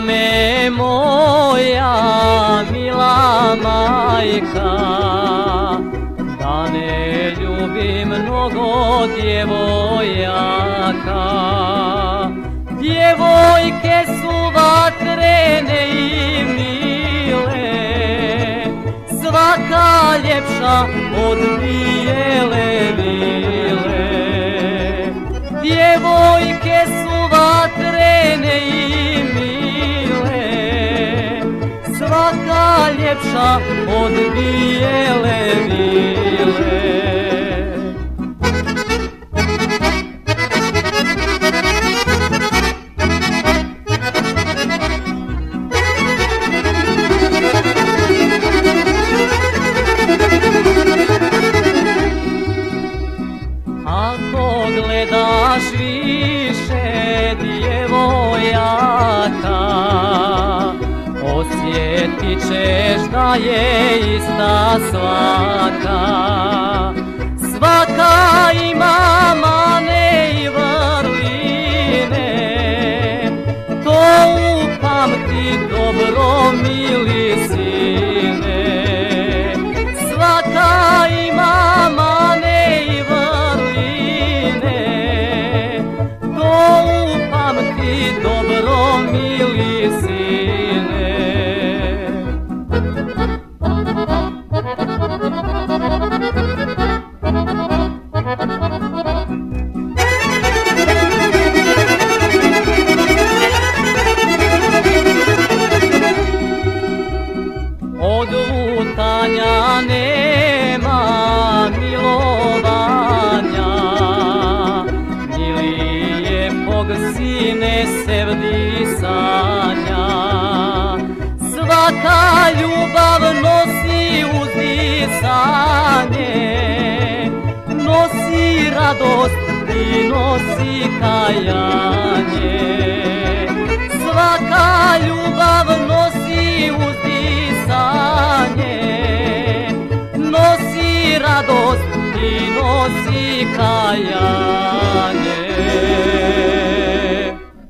me moja mila majka Da ne ljubim mnogo djevojaka. Djevojke su vatrene i mile Svaka ljepša od bijele ljepša od bijele vile. Ako gledaš više djevojaka Osjetit da je lijepog sine se vdisanja Svaka ljubav nosi uzdisanje Nosi radost i nosi kajanje. Svaka ljubav nosi uzdisanje Nosi radost i nosi kajanje